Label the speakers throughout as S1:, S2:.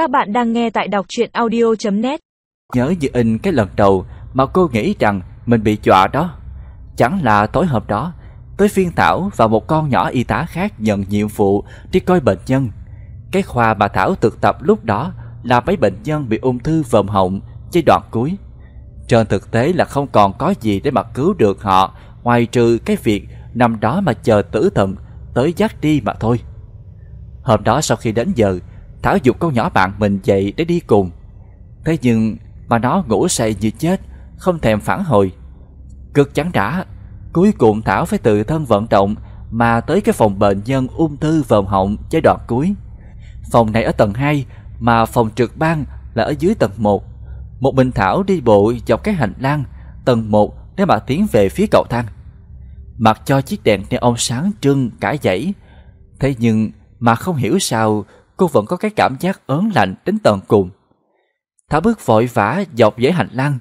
S1: Các bạn đang nghe tại đọc truyện audio.net
S2: Nhớ như in cái lần đầu mà cô nghĩ rằng mình bị dọa đó. Chẳng là tối hôm đó, tới phiên Thảo và một con nhỏ y tá khác nhận nhiệm vụ đi coi bệnh nhân. Cái khoa mà Thảo thực tập lúc đó là mấy bệnh nhân bị ung thư vòm họng giai đoạn cuối. Trên thực tế là không còn có gì để mà cứu được họ ngoài trừ cái việc nằm đó mà chờ tử thần tới dắt đi mà thôi. Hôm đó sau khi đến giờ, Thảo dục con nhỏ bạn mình dậy để đi cùng. Thế nhưng mà nó ngủ say như chết, không thèm phản hồi. Cực chán đã, cuối cùng Thảo phải tự thân vận động mà tới cái phòng bệnh nhân ung thư vòm họng giai đoạn cuối. Phòng này ở tầng 2 mà phòng trực ban là ở dưới tầng 1. Một mình Thảo đi bộ dọc cái hành lang tầng 1 để mà tiến về phía cầu thang. Mặc cho chiếc đèn neon sáng trưng cả dãy. Thế nhưng mà không hiểu sao cô vẫn có cái cảm giác ớn lạnh đến tận cùng. Thảo bước vội vã dọc dãy hành lang,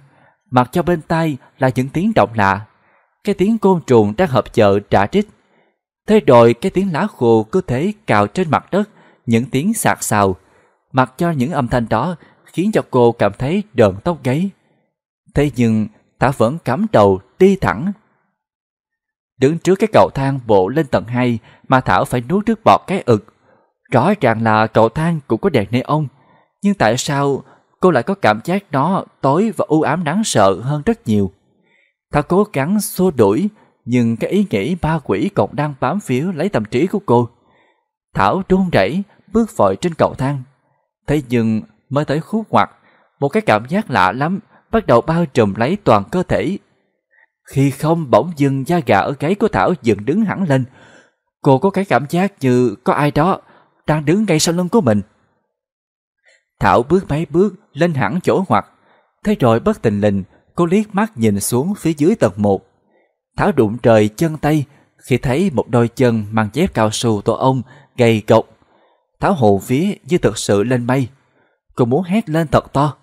S2: mặc cho bên tai là những tiếng động lạ. Cái tiếng côn trùng đang hợp chợ trả trích. Thế rồi cái tiếng lá khô cứ thế cào trên mặt đất, những tiếng sạc xào. Mặc cho những âm thanh đó khiến cho cô cảm thấy đờn tóc gáy. Thế nhưng Thảo vẫn cắm đầu đi thẳng. Đứng trước cái cầu thang bộ lên tầng 2 mà Thảo phải nuốt nước bọt cái ực. Rõ ràng là cầu thang cũng có đèn neon, nhưng tại sao cô lại có cảm giác nó tối và u ám đáng sợ hơn rất nhiều? Thảo cố gắng xua đuổi, nhưng cái ý nghĩ ba quỷ còn đang bám phiếu lấy tâm trí của cô. Thảo run rẩy bước vội trên cầu thang. Thế nhưng mới tới khúc ngoặt, một cái cảm giác lạ lắm bắt đầu bao trùm lấy toàn cơ thể. Khi không bỗng dưng da gà ở gáy của Thảo dựng đứng hẳn lên, cô có cái cảm giác như có ai đó đang đứng ngay sau lưng của mình. Thảo bước mấy bước lên hẳn chỗ hoặc, thế rồi bất tình lình cô liếc mắt nhìn xuống phía dưới tầng 1. Thảo đụng trời chân tay khi thấy một đôi chân mang dép cao su tổ ông gầy cộc. Thảo hồ phía như thực sự lên mây. Cô muốn hét lên thật to.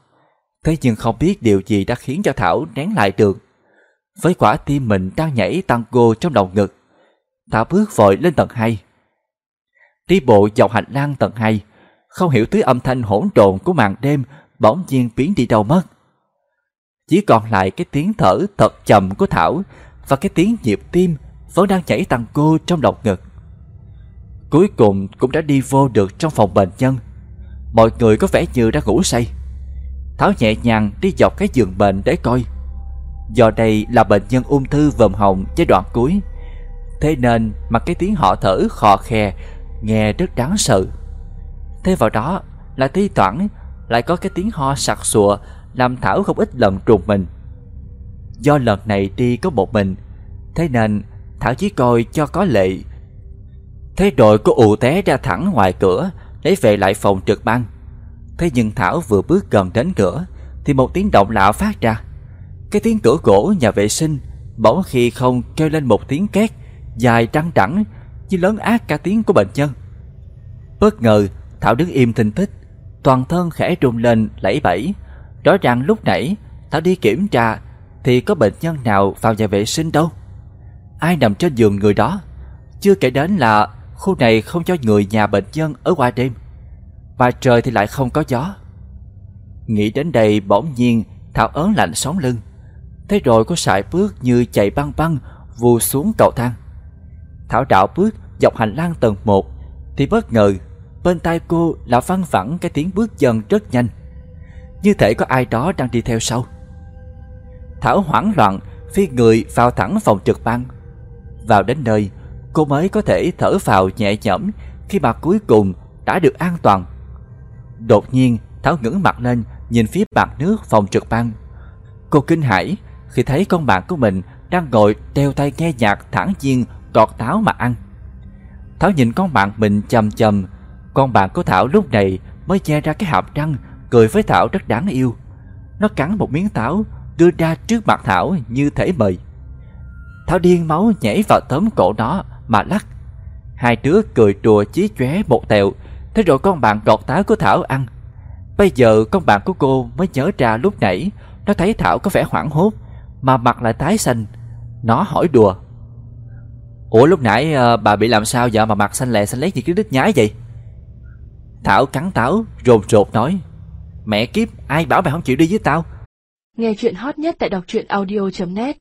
S2: Thế nhưng không biết điều gì đã khiến cho Thảo nén lại được. Với quả tim mình đang nhảy tango trong đầu ngực. Thảo bước vội lên tầng 2. Đi bộ dọc hành lang tầng 2, không hiểu thứ âm thanh hỗn độn của màn đêm bỗng nhiên biến đi đâu mất. Chỉ còn lại cái tiếng thở thật chậm của Thảo và cái tiếng nhịp tim vẫn đang chảy tăng cô trong lồng ngực. Cuối cùng cũng đã đi vô được trong phòng bệnh nhân. Mọi người có vẻ như đã ngủ say. Thảo nhẹ nhàng đi dọc cái giường bệnh để coi. Do đây là bệnh nhân ung thư vòm họng giai đoạn cuối, thế nên mà cái tiếng họ thở khò khè nghe rất đáng sợ. Thế vào đó là thi thoảng lại có cái tiếng ho sặc sụa làm Thảo không ít lần trùng mình. Do lần này đi có một mình, thế nên Thảo chỉ coi cho có lệ. Thế rồi cô ù té ra thẳng ngoài cửa, lấy về lại phòng trực băng. Thế nhưng Thảo vừa bước gần đến cửa, thì một tiếng động lạ phát ra. Cái tiếng cửa gỗ nhà vệ sinh bỗng khi không kêu lên một tiếng két dài trăng trẳng như lớn ác cả tiếng của bệnh nhân. Bất ngờ, Thảo đứng im thinh thích, toàn thân khẽ rung lên lẫy bẫy. Rõ ràng lúc nãy Thảo đi kiểm tra thì có bệnh nhân nào vào nhà vệ sinh đâu. Ai nằm trên giường người đó? Chưa kể đến là khu này không cho người nhà bệnh nhân ở qua đêm. Và trời thì lại không có gió. Nghĩ đến đây bỗng nhiên Thảo ớn lạnh sống lưng. Thế rồi có sải bước như chạy băng băng vù xuống cầu thang. Thảo đảo bước dọc hành lang tầng 1 thì bất ngờ bên tai cô là văng vẳng cái tiếng bước chân rất nhanh. Như thể có ai đó đang đi theo sau. Thảo hoảng loạn phi người vào thẳng phòng trực ban. Vào đến nơi, cô mới có thể thở vào nhẹ nhõm khi mà cuối cùng đã được an toàn. Đột nhiên, Thảo ngẩng mặt lên nhìn phía bạc nước phòng trực ban. Cô kinh hãi khi thấy con bạn của mình đang ngồi đeo tay nghe nhạc thản nhiên gọt táo mà ăn. Thảo nhìn con bạn mình chầm chầm, con bạn của Thảo lúc này mới che ra cái hàm răng, cười với Thảo rất đáng yêu. Nó cắn một miếng táo, đưa ra trước mặt Thảo như thể mời. Thảo điên máu nhảy vào tấm cổ nó mà lắc. Hai đứa cười đùa chí chóe một tẹo, thế rồi con bạn gọt táo của Thảo ăn. Bây giờ con bạn của cô mới nhớ ra lúc nãy nó thấy Thảo có vẻ hoảng hốt, mà mặt lại tái xanh. Nó hỏi đùa. Ủa lúc nãy uh, bà bị làm sao vậy mà mặt xanh lè xanh lét như cái đít nhái vậy? Thảo cắn táo, rồn rột nói. Mẹ kiếp, ai bảo mày không chịu đi với tao?
S3: Nghe chuyện hot nhất tại đọc truyện audio.net